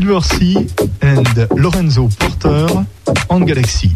Silver and Lorenzo Porter on Galaxy.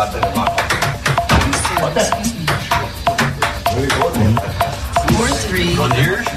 That's in the box. Four three. Concierge.